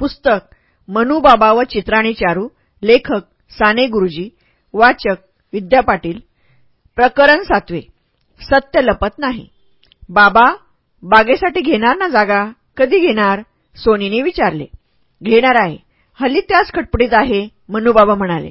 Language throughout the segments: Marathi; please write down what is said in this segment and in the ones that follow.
पुस्तक मनुबाबा व चित्राणी चारू लेखक साने गुरुजी वाचक विद्या पाटील प्रकरण सातवे सत्य लपत नाही. बाबा बागेसाठी घेणार ना जागा? कधी घेणार? सोनीने विचारले. घेणार आहे. हल्ली त्याच खटपटीत आहे मनुबाबा म्हणाले.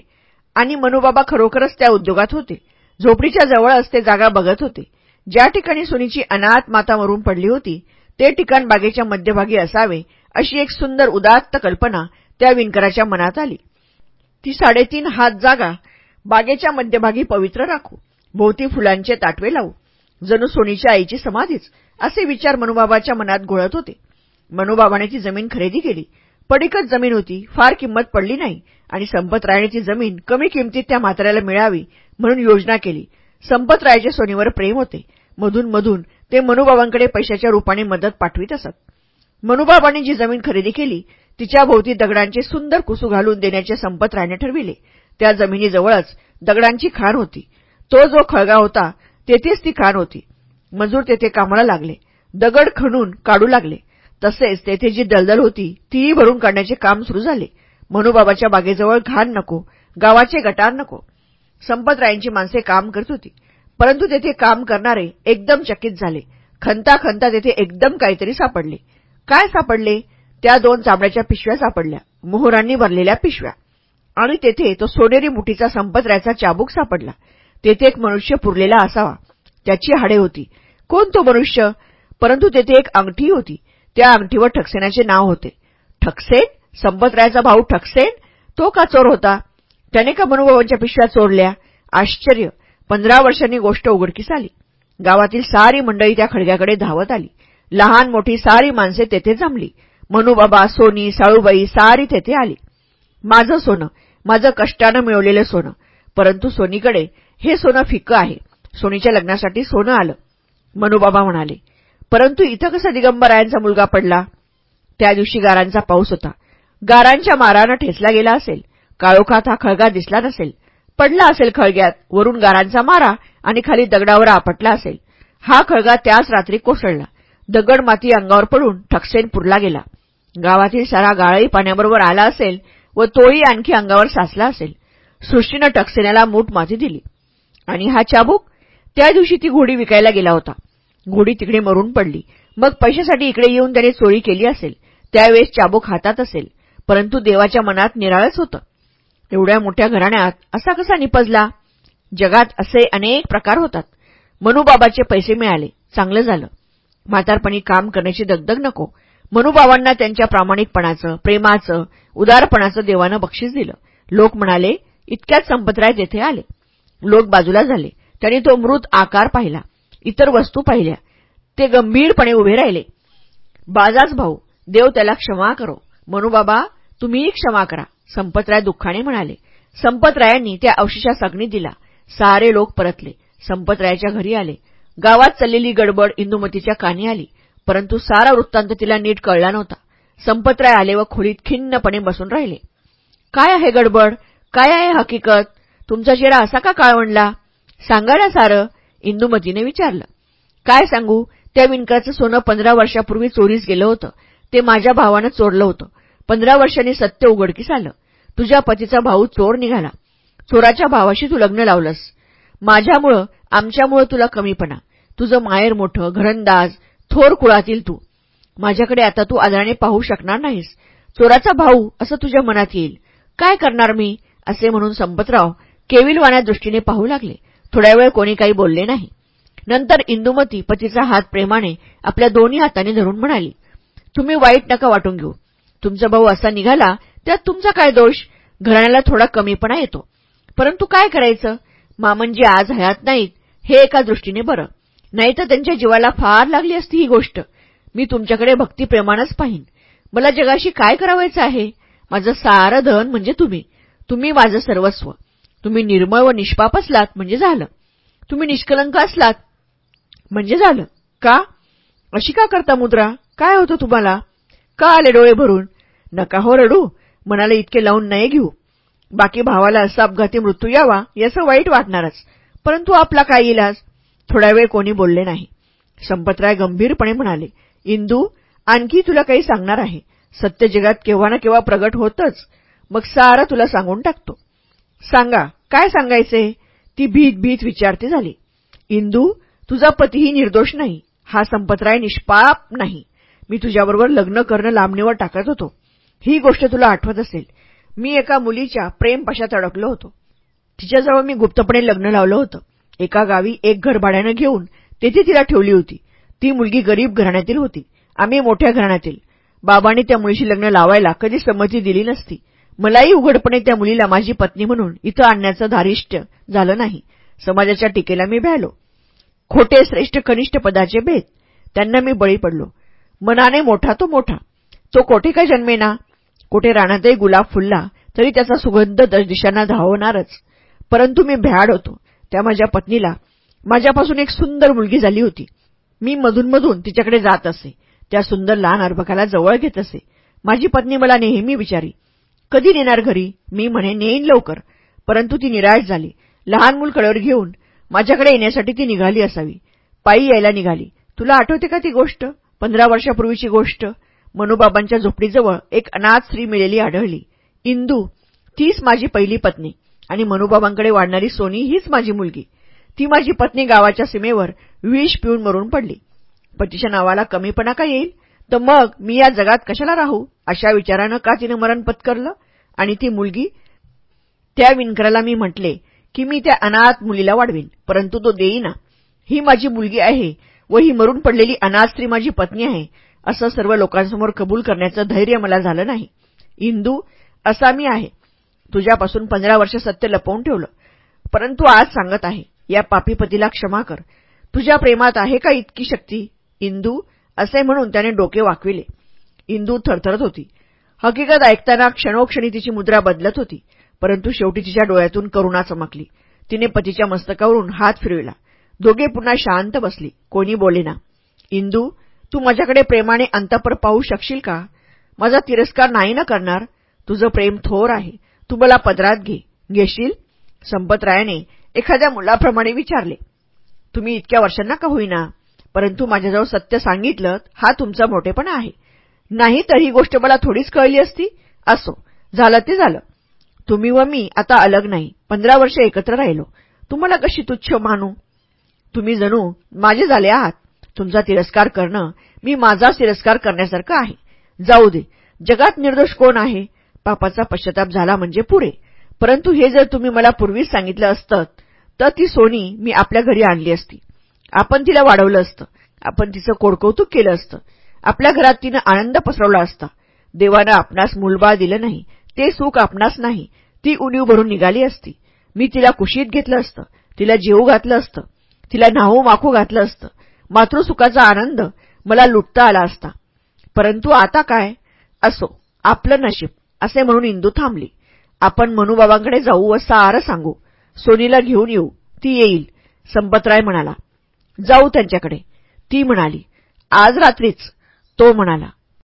आणि मनुबाबा खरोखरच त्या उद्योगात होते. झोपडीच्या जवळच ते जागा बघत होते. ज्या ठिकाणी सोनीची अनाथ माता मरून पडली होती ते ठिकाण बागेच्या मध्यभागी असावे अशी एक सुंदर उदात्त कल्पना त्या विणकराच्या मनात आली. ती साडेतीन हात जागा बागेच्या मध्यभागी पवित्र राखू भोवती फुलांचे ताटवे लावू जणू सोनीच्या आईची समाधीच असे विचार मनुबाबाच्या मनात घोळत होते. मनुबाबाने ती जमीन खरेदी केली. पडिकच जमीन होती फार किंमत पडली नाही आणि संपतरायने ती जमीन कमी किमतीत त्या म्हाताऱ्याला मिळावी म्हणून योजना केली. संपतरायाचे सोनीवर प्रेम होते. मधून मधून ते मनुबाबांकडे पैशाच्या रूपाने मदत पाठवित असत. मनुबाबांनी जी जमीन खरेदी केली तिच्या भोवती दगडांचे सुंदर कुसू घालून देण्याचे संपत संपतरायने ठरविले. त्या जमिनीजवळच दगडांची खाण होती. तो जो खळगा होता तेथेच ती खाण होती. मजूर तेथे कामाला लागले. दगड खणून काढू लागले. तसेच तेथे जी दलदल होती तीही भरून काढण्याचे काम सुरू झाले. मनुबाबाच्या बागेजवळ घाण नको गावाचे गटार नको. संपतरायांची माणसे काम करत होती. परंतु तेथे काम करणारे एकदम चकित झाले. खंता खंता तेथे एकदम काहीतरी सापडले. काय सापडले? त्या दोन चांबड्याच्या पिशव्या सापडल्या. मोहरांनी भरलेल्या पिशव्या. आणि तेथे तो सोनेरी मुठीचा संपतरायचा चाबूक सापडला. तेथे एक मनुष्य पुरलेला असावा. त्याची हाडे होती. कोण तो मनुष्य? परंतु तेथे एक अंगठी होती. त्या अंगठीवर ठकसेनाचे नाव होते. ठकसेन? संपतरायचा भाऊ ठकसेन? तो का चोर होता? त्याने का मनुबाबांच्या पिशव्या चोरल्या? आश्चर्य. पंधरा वर्षांनी गोष्ट उघडकीस आली. गावातील सारी मंडळी त्या खडग्याकडे धावत आली. लहान मोठी सारी माणसे तेथे जमली. मनुबाबा सोनी साळूबाई सारी तेथे आली. माझं सोनं माझं कष्टानं मिळवलेलं सोनं परंतु सोनीकडे हे सोनं फिक्कं आहे. सोनीच्या लग्नासाठी सोनं आलं. मनुबाबा म्हणाले परंतु इथं कसं दिगंबरायांचा मुलगा पडला? त्या दिवशी गारांचा पाऊस होता. गारांच्या मारानं ठेचला गेला असेल. काळोखात हा खळगा दिसला नसेल. पडला असेल खळग्यात वरून गारांचा मारा आणि खाली दगडावर आपटला असेल. हा खळगा त्याच रात्री कोसळला. दगड माती अंगावर पडून ठकसेन पुरला गेला. गावातील सारा गाळही पाण्याबरोबर आला असेल व तोही आणखी अंगावर साचला असेल. सृष्टीनं टकसेन्याला मूठ माती दिली. आणि हा चाबूक त्या दिवशी ती घोडी विकायला गेला होता. घोडी तिकडे मरून पडली. मग पैशासाठी इकडे येऊन त्याने चोरी केली असेल. त्यावेळेस चाबूक हातात असेल. परंतु देवाच्या मनात निराळच होतं. एवढ्या मोठ्या घराण्यात असा कसा निपजला? जगात असे अनेक प्रकार होतात. मनुबाबाचे पैसे मिळाले. चांगलं झालं. म्हातारपणी काम करण्याची दगदग नको. मनुबाबांना त्यांच्या प्रामाणिकपणाचं प्रेमाचं उदारपणाचं देवानं बक्षीस दिलं. लोक म्हणाले इतक्याच संपतराय तेथे आले. लोक बाजूला झाले. त्यांनी तो मृत आकार पाहिला. इतर वस्तू पाहिल्या. ते गंभीरपणे उभे राहिले. बाजाच भाऊ देव त्याला क्षमा करो. मनुबाबा तुम्हीही क्षमा करा. संपतराय दुःखाने म्हणाले. संपतरायांनी त्या अवशेषास अग्नी दिला. सारे लोक परतले. संपतरायाच्या घरी आले. गावात चाललेली गडबड इंदुमतीच्या कानी आली परंतु सारा वृत्तांत तिला नीट कळला नव्हता. संपतराय आले व खोलीत खिन्नपणे बसून राहिले. काय आहे गडबड? काय आहे हकीकत? तुमचा चेहरा असा का काळवणला सांगा ना सारं इंदुमतीने विचारलं. काय सांगू? त्या विणकराचं सोनं पंधरा वर्षापूर्वी चोरीस गेलं होतं. ते माझ्या भावानं चोरलं होतं. पंधरा वर्षांनी सत्य उघडकीस आलं. तुझ्या पतीचा भाऊ चोर निघाला. चोराच्या भावाशी तू लग्न लावलंस. माझ्यामुळं आमच्यामुळं तुला कमीपणा. तुझं माहेर मोठं घरंदाज थोर कुळातील तू. माझ्याकडे आता तू आदराने पाहू शकणार नाहीस. चोराचा भाऊ असं तुझ्या मनात येईल. काय करणार मी? असे म्हणून संपतराव केविलवाण्या दृष्टीने पाहू लागले. थोड्या वेळ कोणी काही बोलले नाही. नंतर इंदुमती पतीचा हात प्रेमाने आपल्या दोन्ही हाताने धरून म्हणाली तुम्ही वाईट नका वाटून घेऊ. तुमचा भाऊ असा निघाला त्यात तुमचा काय दोष? घराण्याला थोडा कमीपणा येतो. परंतु काय करायचं? मामंजी म्हणजे आज हयात नाहीत हे एका दृष्टीने बरं. नाहीतर त्यांच्या जीवाला फार लागली असती ही गोष्ट. मी तुमच्याकडे भक्तिप्रेमानंच पाहीन. मला जगाशी काय करावायचं आहे? माझं सारं धन म्हणजे तुम्ही. तुम्ही माझं सर्वस्व. तुम्ही निर्मळ व निष्पाप असलात म्हणजे झालं. तुम्ही निष्कलंक असलात म्हणजे झालं. का? अशी का करता मुद्रा? काय होतं तुम्हाला? का आले डोळे भरून? नका हो रडू. मनाला इतके लावून नाही घेऊ. बाकी भावाला असा अपघाती मृत्यू यावा याचं वाईट वाटणारच. परंतु आपला काय इलाज? थोडा वेळ कोणी बोलले नाही. संपतराय गंभीरपणे म्हणाले इंदू आणखी तुला काही सांगणार आहे. सत्य जगात केव्हा ना केव्हा प्रगट होतच. मग सारा तुला सांगून टाकतो. सांगा काय सांगायचे? ती भीत भीत विचारती झाली. इंदू तुझा पतीही निर्दोष नाही. हा संपतराय निष्पाप नाही. मी तुझ्याबरोबर लग्न करणं लांबणीवर टाकत होतो. ही गोष्ट तुला आठवत असेल. मी एका मुलीच्या प्रेमपशात अडकलो होतो. तिच्याजवळ मी गुप्तपणे लग्न लावलं होतं. एका गावी एक घर भाड्यानं घेऊन तेथे तिला ठेवली होती. ती मुलगी गरीब घराण्यातील होती. आम्ही मोठ्या घराण्यातील. बाबांनी त्या मुलीशी लग्न लावायला कधी संमती दिली नसती. मलाही उघडपणे त्या मुलीला माझी पत्नी म्हणून इथं आणण्याचं धारिष्ट्य झालं नाही. समाजाच्या टीकेला मी भ्यालो. खोटे श्रेष्ठ कनिष्ठ पदाचे भेद. त्यांना मी बळी पडलो. मनाने मोठा तो मोठा. तो कोठे का जन्मेना? कुठे रानातही गुलाब फुलला तरी त्याचा सुगंध दश दिशांना धावणारच. परंतु मी भ्याड होतो. त्या माझ्या पत्नीला माझ्यापासून एक सुंदर मुलगी झाली होती. मी मधूनमधून तिच्याकडे जात असे. त्या सुंदर लहान अर्भकाला जवळ घेत असे. माझी पत्नी मला नेहमी विचारी. कधी नेणार घरी? मी म्हणे नेईन लवकर. परंतु ती निराश झाली. लहान मूल कळवर घेऊन माझ्याकडे येण्यासाठी ती निघाली असावी. पायी यायला निघाली. तुला आठवते का ती गोष्ट? पंधरा वर्षापूर्वीची गोष्ट? मनुबाबांच्या झोपडीजवळ एक अनाथ स्त्री मिळेली आढळली. इंदू तीच माझी पहिली पत्नी आणि मनुबाबांकडे वाढणारी सोनी हीच माझी मुलगी. ती माझी पत्नी गावाच्या सीमेवर विष पिऊन मरून पडली. पतीच्या नावाला कमीपणा का येईल? तर मग मी या जगात कशाला राहू? अशा विचारानं का तिनं मरण पत्करलं? आणि ती मुलगी? त्या विणकराला मी म्हटले की मी त्या अनाथ मुलीला वाढवीन परंतु तो देईना. ही माझी मुलगी आहे व ही मरून पडलेली अनाथ स्त्री माझी पत्नी आहे. असं सर्व लोकांसमोर कबूल करण्याचं धैर्य मला झालं नाही. इंदू असा मी आहे. तुझ्यापासून पंधरा वर्ष सत्य लपवून ठेवलं. परंतु आज सांगत आहे या पापीपतीला क्षमा कर. तुझ्या प्रेमात आहे का इतकी शक्ती? इंदू असे म्हणून त्याने डोके वाकविले. इंदू थरथरत होती. हकीकत ऐकताना क्षणोक्षणी तिची मुद्रा बदलत होती परंतु शेवटी तिच्या डोळ्यातून करुणा चमकली. तिने पतीच्या मस्तकावरून हात फिरविला. दोघे पुन्हा शांत बसली. कोणी बोलेना. इंदू तू माझ्याकडे प्रेमाने अंतपर पाहू शकशील का? माझा तिरस्कार नाही ना करणार? तुझं प्रेम थोर आहे. तू मला पदरात घे. घेशील? संपतरायाने एखाद्या मुलाप्रमाणे विचारले. तुम्ही इतक्या वर्षांना का होईना? परंतु माझ्याजवळ सत्य सांगितलं हा तुमचा मोठेपणा आहे. नाही तर ही गोष्ट मला थोडीच कळली असती? असो झालं ते झालं. तुम्ही व मी आता अलग नाही. पंधरा वर्ष एकत्र राहिलो. तुम्हाला कशी तुच्छ मानू? तुम्ही जणू माझे झाले आहात. तुमचा तिरस्कार करणं मी माझा तिरस्कार करण्यासारखं आहे. जाऊ दे. जगात निर्दोष कोण आहे? पापाचा पश्चाताप झाला म्हणजे पुरे परंतु हे जर तुम्ही मला पूर्वीच सांगितलं असतं तर ती सोनी मी आपल्या घरी आणली असती. आपण तिला वाढवलं असतं. आपण तिचं कोडकौतुक केलं असतं. आपल्या घरात तिनं आनंद पसरवला असता. देवानं आपणास मूलबाळ दिलं नाही. ते सुख आपणास नाही. ती उणीव भरून निघाली असती. मी तिला कुशीत घेतलं असतं. तिला जेऊ घातलं असतं. तिला न्हावू माखू घातलं असतं. मातृसुखाचा आनंद मला लुटता आला असता. परंतु आता काय? असो आपलं नशीब असे म्हणून इंदू थांबली. आपण मनुबाबांकडे जाऊ व सारं सांगू. सोनीला घेऊन येऊ. ती येईल. संपतराय म्हणाला. जाऊ त्यांच्याकडे. ती म्हणाली आज रात्रीच. तो म्हणाला